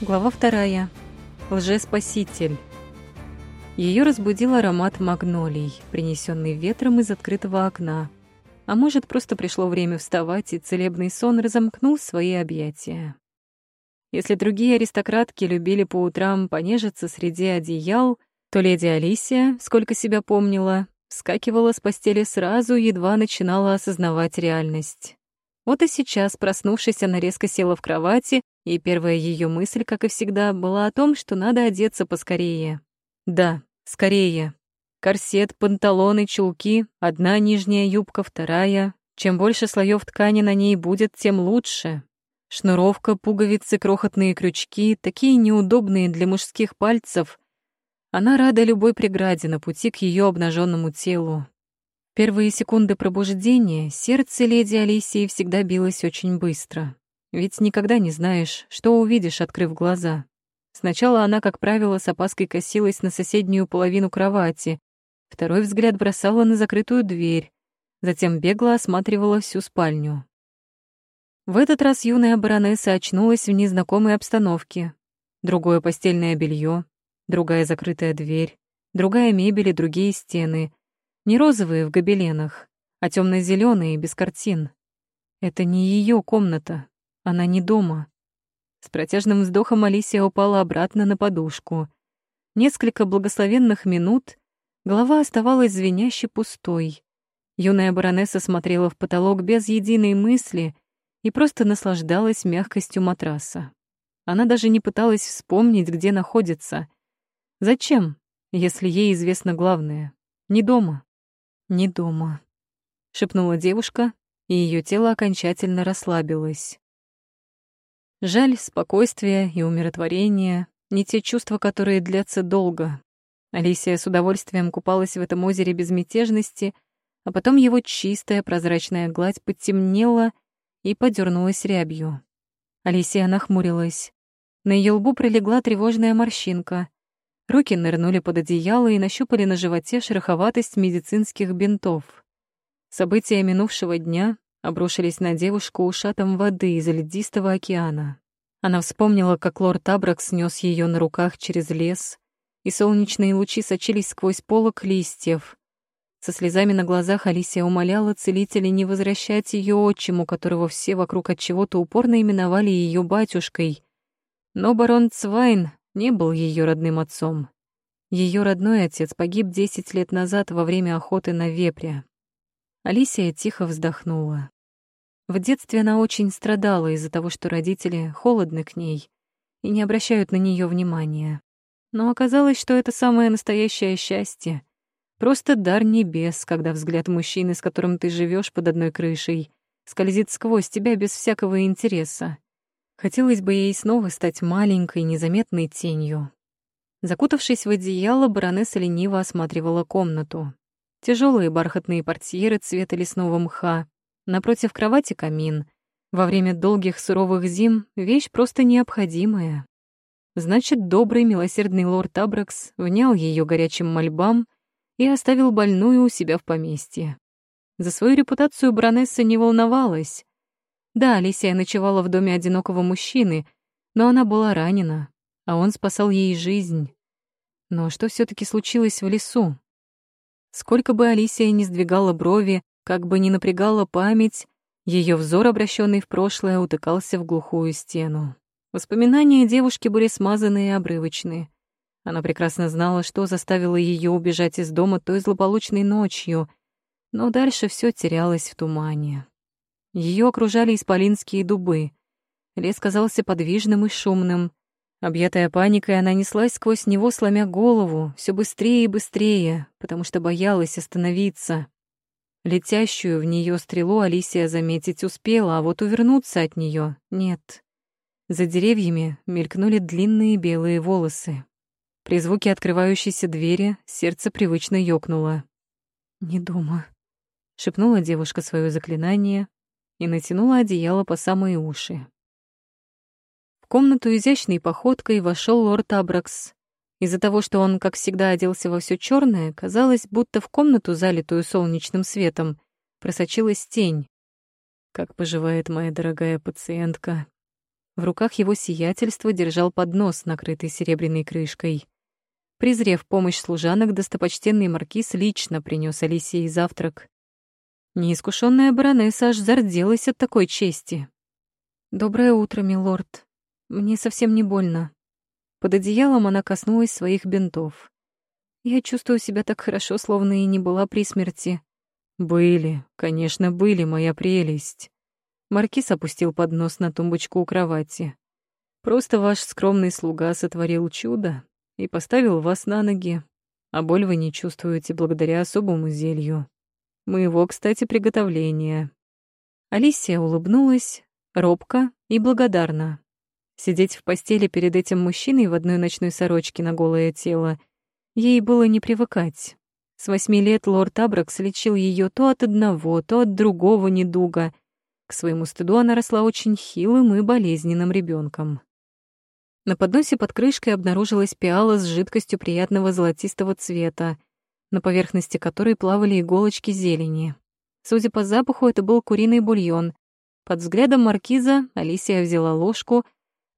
Глава вторая. Лжеспаситель. Ее разбудил аромат магнолий, принесенный ветром из открытого окна. А может, просто пришло время вставать, и целебный сон разомкнул свои объятия. Если другие аристократки любили по утрам понежиться среди одеял, то леди Алисия, сколько себя помнила, вскакивала с постели сразу, едва начинала осознавать реальность. Вот и сейчас, проснувшись, она резко села в кровати, и первая ее мысль, как и всегда, была о том, что надо одеться поскорее. Да, скорее. Корсет, панталоны, чулки, одна нижняя юбка, вторая. Чем больше слоев ткани на ней будет, тем лучше. Шнуровка, пуговицы, крохотные крючки, такие неудобные для мужских пальцев. Она рада любой преграде на пути к ее обнаженному телу. Первые секунды пробуждения сердце леди Алисии всегда билось очень быстро. Ведь никогда не знаешь, что увидишь, открыв глаза. Сначала она, как правило, с опаской косилась на соседнюю половину кровати, второй взгляд бросала на закрытую дверь, затем бегло осматривала всю спальню. В этот раз юная баронесса очнулась в незнакомой обстановке. Другое постельное белье, другая закрытая дверь, другая мебель и другие стены — не розовые в гобеленах, а темно зеленые без картин. Это не ее комната, она не дома. С протяжным вздохом Алисия упала обратно на подушку. Несколько благословенных минут голова оставалась звеняще пустой. Юная баронесса смотрела в потолок без единой мысли и просто наслаждалась мягкостью матраса. Она даже не пыталась вспомнить, где находится. Зачем, если ей известно главное? Не дома не дома», — шепнула девушка, и ее тело окончательно расслабилось. Жаль, спокойствие и умиротворение — не те чувства, которые длятся долго. Алисия с удовольствием купалась в этом озере безмятежности, а потом его чистая прозрачная гладь потемнела и подернулась рябью. Алисия нахмурилась. На ее лбу пролегла тревожная морщинка. Руки нырнули под одеяло и нащупали на животе шероховатость медицинских бинтов. События минувшего дня обрушились на девушку ушатом воды из льдистого океана. Она вспомнила, как лорд Абрак снес ее на руках через лес, и солнечные лучи сочились сквозь полок листьев. Со слезами на глазах Алисия умоляла целителя не возвращать ее отчиму, которого все вокруг от чего-то упорно именовали ее батюшкой. Но барон Цвайн не был ее родным отцом. Ее родной отец погиб 10 лет назад во время охоты на вепря. Алисия тихо вздохнула. В детстве она очень страдала из-за того, что родители холодны к ней и не обращают на нее внимания. Но оказалось, что это самое настоящее счастье. Просто дар небес, когда взгляд мужчины, с которым ты живешь под одной крышей, скользит сквозь тебя без всякого интереса. Хотелось бы ей снова стать маленькой, незаметной тенью. Закутавшись в одеяло, баронесса лениво осматривала комнату. Тяжелые бархатные портьеры цвета лесного мха, напротив кровати камин. Во время долгих суровых зим вещь просто необходимая. Значит, добрый, милосердный лорд Абракс внял ее горячим мольбам и оставил больную у себя в поместье. За свою репутацию баронесса не волновалась. Да, Алисия ночевала в доме одинокого мужчины, но она была ранена, а он спасал ей жизнь. Но что все таки случилось в лесу? Сколько бы Алисия ни сдвигала брови, как бы ни напрягала память, ее взор, обращенный в прошлое, утыкался в глухую стену. Воспоминания девушки были смазаны и обрывочны. Она прекрасно знала, что заставило ее убежать из дома той злополучной ночью, но дальше все терялось в тумане. Ее окружали исполинские дубы. Лес казался подвижным и шумным. Объятая паникой, она неслась сквозь него, сломя голову, все быстрее и быстрее, потому что боялась остановиться. Летящую в нее стрелу Алисия заметить успела, а вот увернуться от нее нет. За деревьями мелькнули длинные белые волосы. При звуке открывающейся двери сердце привычно ёкнуло. «Не дома», — шепнула девушка свое заклинание, и натянула одеяло по самые уши. В комнату изящной походкой вошел лорд Абракс. Из-за того, что он, как всегда, оделся во все черное, казалось, будто в комнату, залитую солнечным светом, просочилась тень. «Как поживает моя дорогая пациентка?» В руках его сиятельства держал поднос, накрытый серебряной крышкой. Презрев помощь служанок, достопочтенный маркиз лично принес Алисии завтрак. Неискушенная баронесса аж зарделась от такой чести. «Доброе утро, милорд. Мне совсем не больно». Под одеялом она коснулась своих бинтов. «Я чувствую себя так хорошо, словно и не была при смерти». «Были, конечно, были, моя прелесть». Маркиз опустил поднос на тумбочку у кровати. «Просто ваш скромный слуга сотворил чудо и поставил вас на ноги, а боль вы не чувствуете благодаря особому зелью. Моего, кстати, приготовления». Алисия улыбнулась, робко и благодарна. Сидеть в постели перед этим мужчиной в одной ночной сорочке на голое тело ей было не привыкать. С восьми лет лорд Абракс лечил ее то от одного, то от другого недуга. К своему стыду она росла очень хилым и болезненным ребенком. На подносе под крышкой обнаружилась пиала с жидкостью приятного золотистого цвета, на поверхности которой плавали иголочки зелени. Судя по запаху, это был куриный бульон, под взглядом маркиза Алисия взяла ложку,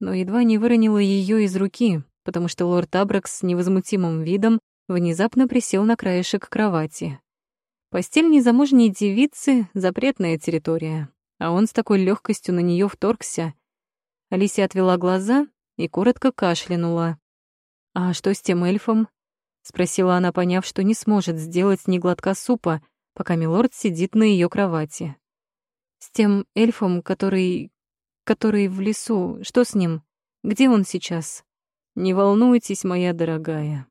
но едва не выронила ее из руки, потому что лорд Абракс с невозмутимым видом внезапно присел на краешек кровати. Постель незамужней девицы — запретная территория, а он с такой легкостью на нее вторгся. Алисия отвела глаза и коротко кашлянула. «А что с тем эльфом?» — спросила она, поняв, что не сможет сделать ни глотка супа, пока милорд сидит на ее кровати. С тем эльфом, который... который в лесу. Что с ним? Где он сейчас? Не волнуйтесь, моя дорогая.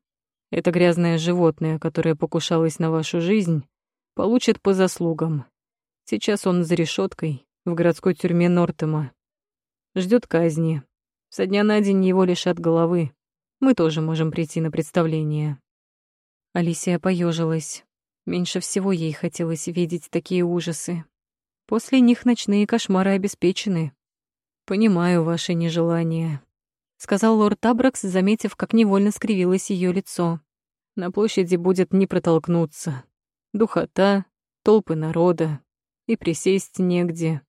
Это грязное животное, которое покушалось на вашу жизнь, получит по заслугам. Сейчас он за решеткой в городской тюрьме Нортема. Ждет казни. Со дня на день его лишат головы. Мы тоже можем прийти на представление. Алисия поежилась. Меньше всего ей хотелось видеть такие ужасы. После них ночные кошмары обеспечены. Понимаю ваше нежелание, сказал лорд Табракс, заметив, как невольно скривилось ее лицо. На площади будет не протолкнуться. Духота, толпы народа, и присесть негде.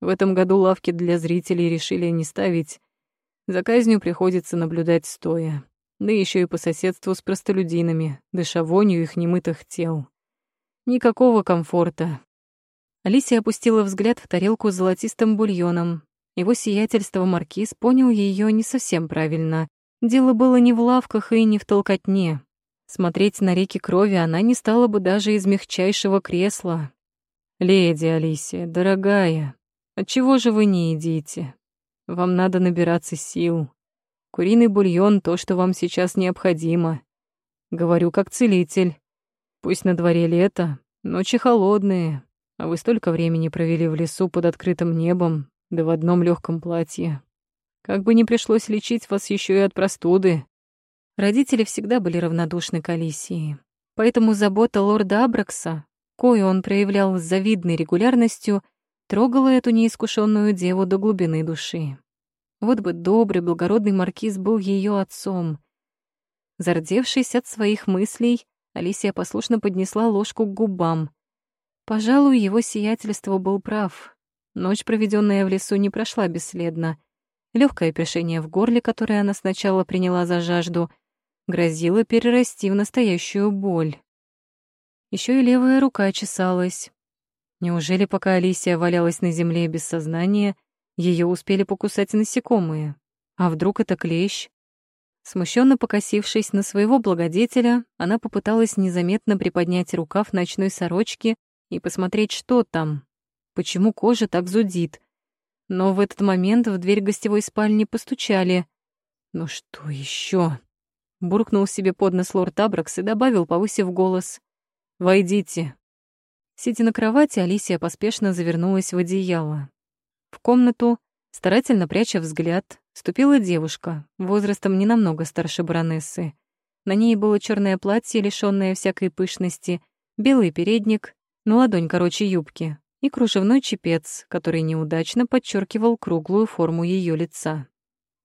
В этом году лавки для зрителей решили не ставить. За казнью приходится наблюдать стоя. Да еще и по соседству с простолюдинами, дыша вонью их немытых тел. Никакого комфорта, Алисия опустила взгляд в тарелку с золотистым бульоном. Его сиятельство маркиз понял ее не совсем правильно. Дело было не в лавках и не в толкотне. Смотреть на реки крови она не стала бы даже из мягчайшего кресла. «Леди Алисия, дорогая, отчего же вы не едите? Вам надо набираться сил. Куриный бульон — то, что вам сейчас необходимо. Говорю как целитель. Пусть на дворе лето, ночи холодные, а вы столько времени провели в лесу под открытым небом, да в одном легком платье. Как бы не пришлось лечить вас еще и от простуды. Родители всегда были равнодушны к Алисии. Поэтому забота лорда Абракса, кою он проявлял с завидной регулярностью, трогала эту неискушенную деву до глубины души. Вот бы добрый, благородный маркиз был ее отцом. Зардевшись от своих мыслей, Алисия послушно поднесла ложку к губам — Пожалуй, его сиятельство был прав. Ночь, проведенная в лесу, не прошла бесследно. Легкое першение в горле, которое она сначала приняла за жажду, грозило перерасти в настоящую боль. Еще и левая рука чесалась. Неужели, пока Алисия валялась на земле без сознания, ее успели покусать насекомые? А вдруг это клещ? Смущенно покосившись на своего благодетеля, она попыталась незаметно приподнять рукав ночной сорочки и посмотреть, что там, почему кожа так зудит. Но в этот момент в дверь гостевой спальни постучали. «Ну что еще? буркнул себе под нос лорд Абракс и добавил, повысив голос. «Войдите». Сидя на кровати, Алисия поспешно завернулась в одеяло. В комнату, старательно пряча взгляд, ступила девушка, возрастом не намного старше баронессы. На ней было черное платье, лишённое всякой пышности, белый передник, на ладонь короче юбки, и кружевной чепец, который неудачно подчеркивал круглую форму ее лица.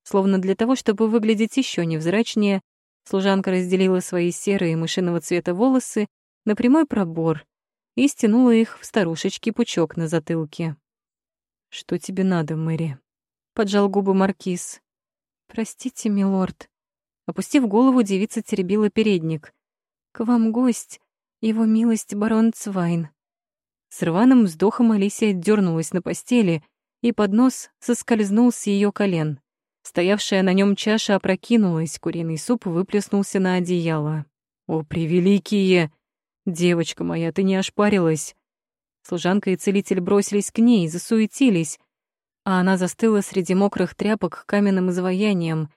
Словно для того, чтобы выглядеть еще невзрачнее, служанка разделила свои серые мышиного цвета волосы на прямой пробор и стянула их в старушечки пучок на затылке. «Что тебе надо, Мэри?» поджал губы маркиз. Простите, милорд. Опустив голову, девица теребила передник. К вам гость, его милость барон Цвайн. С рваным вздохом Алисия дернулась на постели, и поднос соскользнул с ее колен. Стоявшая на нем чаша опрокинулась, куриный суп выплеснулся на одеяло. «О, превеликие! Девочка моя, ты не ошпарилась!» Служанка и целитель бросились к ней, засуетились, а она застыла среди мокрых тряпок каменным изваянием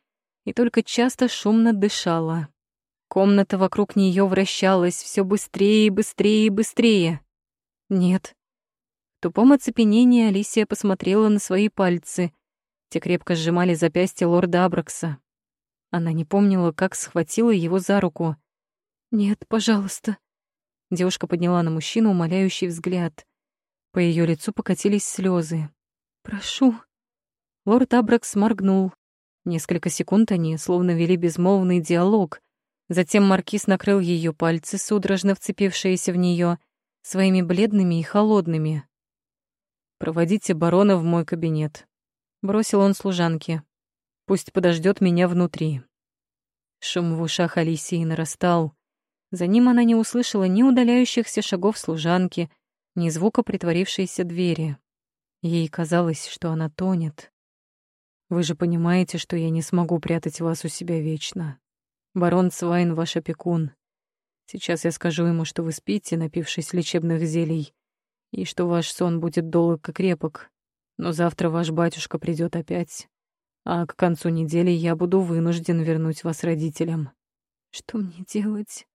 и только часто шумно дышала. Комната вокруг нее вращалась все быстрее и быстрее и быстрее. Нет. В тупом оцепенении Алисия посмотрела на свои пальцы. Те крепко сжимали запястье лорда Абракса. Она не помнила, как схватила его за руку. «Нет, пожалуйста». Девушка подняла на мужчину умоляющий взгляд. По ее лицу покатились слезы. «Прошу». Лорд Абракс моргнул. Несколько секунд они словно вели безмолвный диалог. Затем маркиз накрыл ее пальцы, судорожно вцепившиеся в нее, своими бледными и холодными. «Проводите барона в мой кабинет», Бросил он служанке. «Пусть подождет меня внутри». Шум в ушах Алисии нарастал. За ним она не услышала ни удаляющихся шагов служанки, ни звука притворившейся двери. Ей казалось, что она тонет. «Вы же понимаете, что я не смогу прятать вас у себя вечно. Барон Цвайн — ваш опекун. Сейчас я скажу ему, что вы спите, напившись лечебных зелий, и что ваш сон будет долг и крепок, но завтра ваш батюшка придет опять, а к концу недели я буду вынужден вернуть вас родителям. Что мне делать?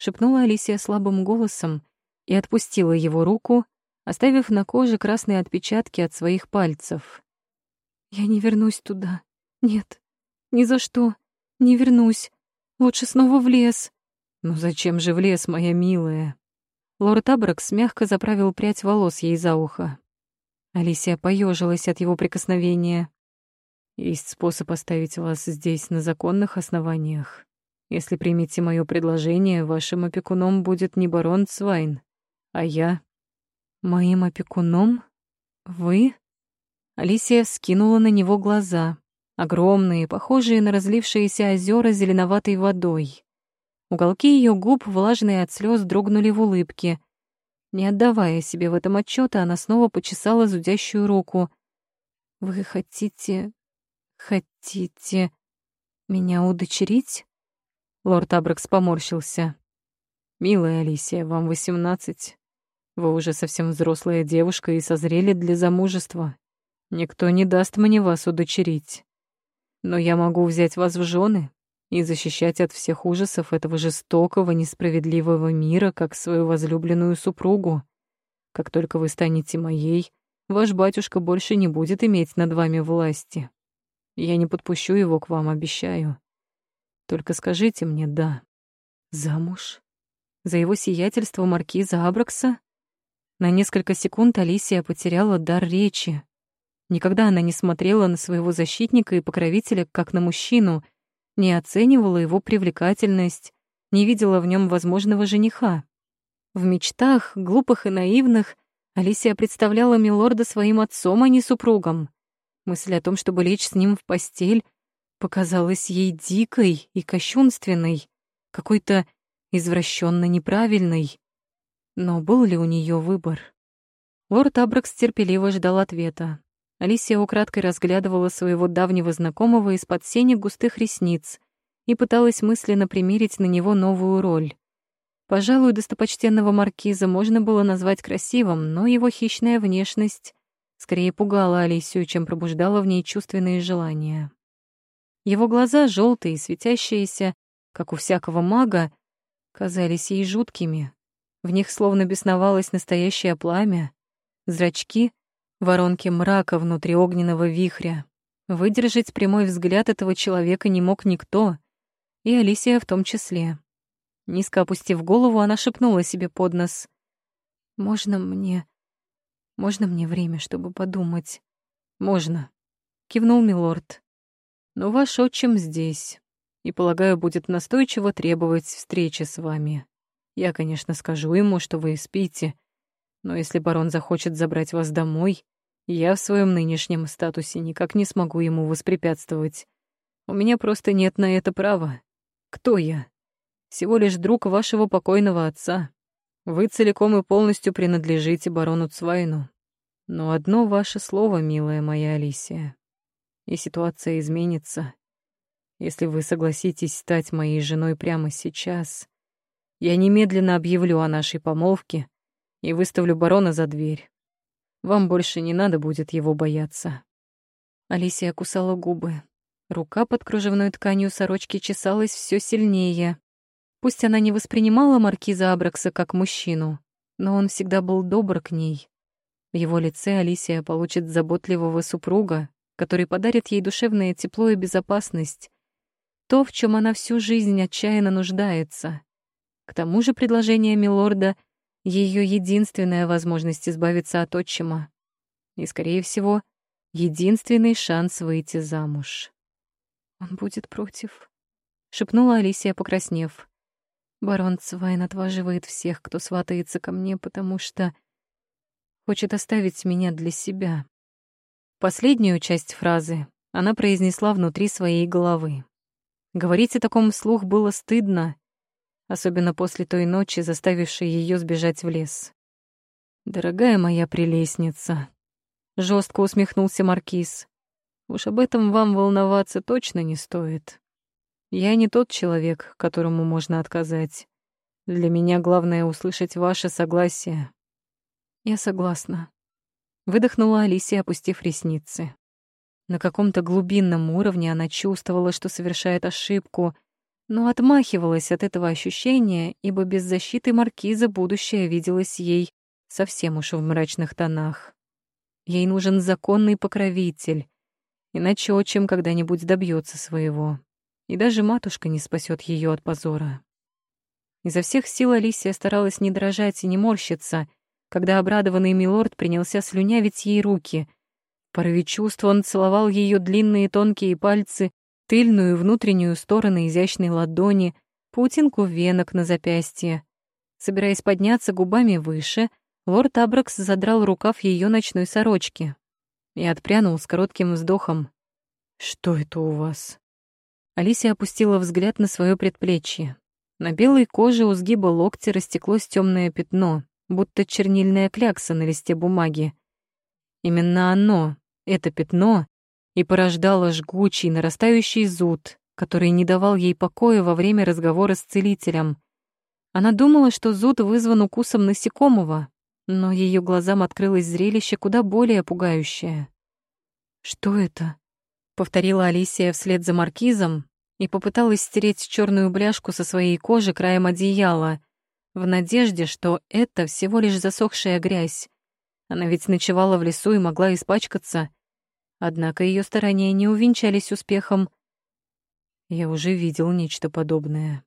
Шепнула Алисия слабым голосом и отпустила его руку, оставив на коже красные отпечатки от своих пальцев. Я не вернусь туда. Нет. Ни за что. Не вернусь. Лучше снова в лес. Ну зачем же в лес, моя милая? Лорд Абракс мягко заправил прядь волос ей за ухо. Алисия поежилась от его прикосновения. «Есть способ оставить вас здесь на законных основаниях. Если примете мое предложение, вашим опекуном будет не барон Цвайн, а я». «Моим опекуном? Вы?» Алисия вскинула на него глаза, огромные, похожие на разлившиеся озера зеленоватой водой. Уголки ее губ, влажные от слез, дрогнули в улыбке — не отдавая себе в этом отчета, она снова почесала зудящую руку. «Вы хотите... хотите... меня удочерить?» Лорд Абракс поморщился. «Милая Алисия, вам восемнадцать. Вы уже совсем взрослая девушка и созрели для замужества. Никто не даст мне вас удочерить. Но я могу взять вас в жены и защищать от всех ужасов этого жестокого, несправедливого мира, как свою возлюбленную супругу. Как только вы станете моей, ваш батюшка больше не будет иметь над вами власти. Я не подпущу его к вам, обещаю. Только скажите мне «да». Замуж? За его сиятельство маркиза Абракса? На несколько секунд Алисия потеряла дар речи. Никогда она не смотрела на своего защитника и покровителя как на мужчину — не оценивала его привлекательность, не видела в нем возможного жениха. В мечтах, глупых и наивных, Алисия представляла Милорда своим отцом, а не супругом. Мысль о том, чтобы лечь с ним в постель, показалась ей дикой и кощунственной, какой-то извращенно неправильной. Но был ли у нее выбор? Лорд Абракс терпеливо ждал ответа. Алисия украдкой разглядывала своего давнего знакомого из-под сени густых ресниц и пыталась мысленно примерить на него новую роль. Пожалуй, достопочтенного маркиза можно было назвать красивым, но его хищная внешность скорее пугала Алисию, чем пробуждала в ней чувственные желания. Его глаза, желтые, светящиеся, как у всякого мага, казались ей жуткими. В них словно бесновалось настоящее пламя. Зрачки воронки мрака внутри огненного вихря. Выдержать прямой взгляд этого человека не мог никто, и Алисия в том числе. Низко опустив голову, она шепнула себе под нос. «Можно мне... можно мне время, чтобы подумать?» «Можно», — кивнул милорд. «Но ваш отчим здесь, и, полагаю, будет настойчиво требовать встречи с вами. Я, конечно, скажу ему, что вы спите, но если барон захочет забрать вас домой, Я в своем нынешнем статусе никак не смогу ему воспрепятствовать. У меня просто нет на это права. Кто я? Всего лишь друг вашего покойного отца. Вы целиком и полностью принадлежите барону Цвайну. Но одно ваше слово, милая моя Алисия, и ситуация изменится. Если вы согласитесь стать моей женой прямо сейчас, я немедленно объявлю о нашей помолвке и выставлю барона за дверь. Вам больше не надо будет его бояться». Алисия кусала губы. Рука под кружевной тканью сорочки чесалась все сильнее. Пусть она не воспринимала маркиза Абракса как мужчину, но он всегда был добр к ней. В его лице Алисия получит заботливого супруга, который подарит ей душевное тепло и безопасность. То, в чем она всю жизнь отчаянно нуждается. К тому же предложение милорда — ее единственная возможность избавиться от отчима. И, скорее всего, единственный шанс выйти замуж. «Он будет против», — шепнула Алисия, покраснев. «Барон Цвайн отваживает всех, кто сватается ко мне, потому что хочет оставить меня для себя». Последнюю часть фразы она произнесла внутри своей головы. Говорить о таком вслух было стыдно, особенно после той ночи, заставившей ее сбежать в лес. «Дорогая моя прелестница», — жестко усмехнулся Маркиз, «уж об этом вам волноваться точно не стоит. Я не тот человек, которому можно отказать. Для меня главное услышать ваше согласие». «Я согласна», — выдохнула Алисия, опустив ресницы. На каком-то глубинном уровне она чувствовала, что совершает ошибку — но отмахивалась от этого ощущения, ибо без защиты маркиза будущее виделось ей совсем уж в мрачных тонах. Ей нужен законный покровитель, иначе отчим когда-нибудь добьется своего, и даже матушка не спасет ее от позора. Изо всех сил Алисия старалась не дрожать и не морщиться, когда обрадованный милорд принялся слюнявить ей руки. В порыве чувства он целовал ее длинные тонкие пальцы, тыльную внутреннюю стороны изящной ладони, паутинку венок на запястье. Собираясь подняться губами выше, лорд Абракс задрал рукав ее ночной сорочки и отпрянул с коротким вздохом. «Что это у вас?» Алисия опустила взгляд на свое предплечье. На белой коже у сгиба локтя растеклось темное пятно, будто чернильная клякса на листе бумаги. Именно оно, это пятно, и порождало жгучий, нарастающий зуд, который не давал ей покоя во время разговора с целителем. Она думала, что зуд вызван укусом насекомого, но ее глазам открылось зрелище куда более пугающее. «Что это?» — повторила Алисия вслед за маркизом и попыталась стереть черную бляшку со своей кожи краем одеяла, в надежде, что это всего лишь засохшая грязь. Она ведь ночевала в лесу и могла испачкаться — Однако ее старания не увенчались успехом. Я уже видел нечто подобное.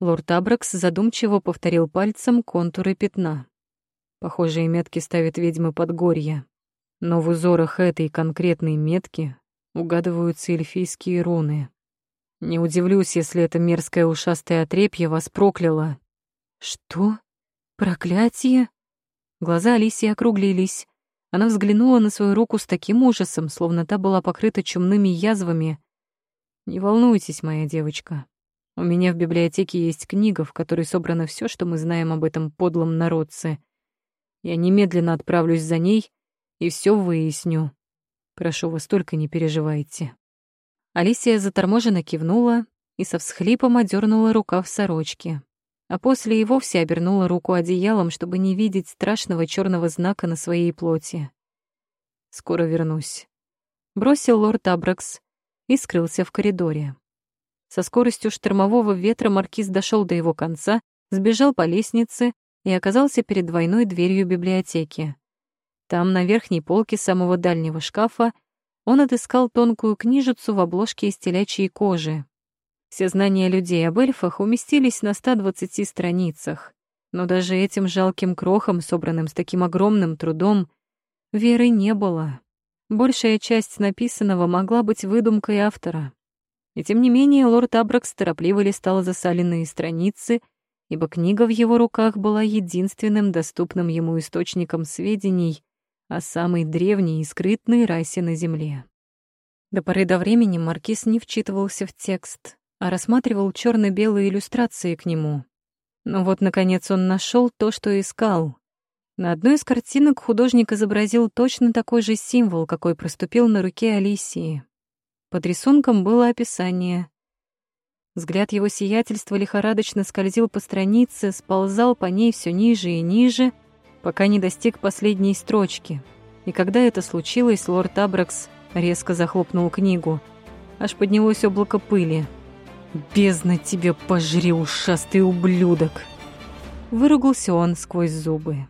Лорд Абракс задумчиво повторил пальцем контуры пятна. Похожие метки ставят ведьмы Подгорья. Но в узорах этой конкретной метки угадываются эльфийские руны. Не удивлюсь, если это мерзкое ушастое отрепье вас прокляло. Что? Проклятие? Глаза Алисии округлились. Она взглянула на свою руку с таким ужасом, словно та была покрыта чумными язвами. «Не волнуйтесь, моя девочка. У меня в библиотеке есть книга, в которой собрано все, что мы знаем об этом подлом народце. Я немедленно отправлюсь за ней и все выясню. Прошу вас, только не переживайте». Алисия заторможенно кивнула и со всхлипом одернула рукав сорочки а после и вовсе обернула руку одеялом, чтобы не видеть страшного черного знака на своей плоти. «Скоро вернусь», — бросил лорд Абракс и скрылся в коридоре. Со скоростью штормового ветра маркиз дошел до его конца, сбежал по лестнице и оказался перед двойной дверью библиотеки. Там, на верхней полке самого дальнего шкафа, он отыскал тонкую книжицу в обложке из телячьей кожи, все знания людей об эльфах уместились на 120 страницах, но даже этим жалким крохом, собранным с таким огромным трудом, веры не было. Большая часть написанного могла быть выдумкой автора. И тем не менее лорд Абракс торопливо листал засаленные страницы, ибо книга в его руках была единственным доступным ему источником сведений о самой древней и скрытной расе на Земле. До поры до времени Маркиз не вчитывался в текст, а рассматривал черно белые иллюстрации к нему. Но вот, наконец, он нашел то, что искал. На одной из картинок художник изобразил точно такой же символ, какой проступил на руке Алисии. Под рисунком было описание. Взгляд его сиятельства лихорадочно скользил по странице, сползал по ней все ниже и ниже, пока не достиг последней строчки. И когда это случилось, лорд Абракс резко захлопнул книгу. Аж поднялось облако пыли. «Бездна тебе пожри, ушастый ублюдок!» Выругался он сквозь зубы.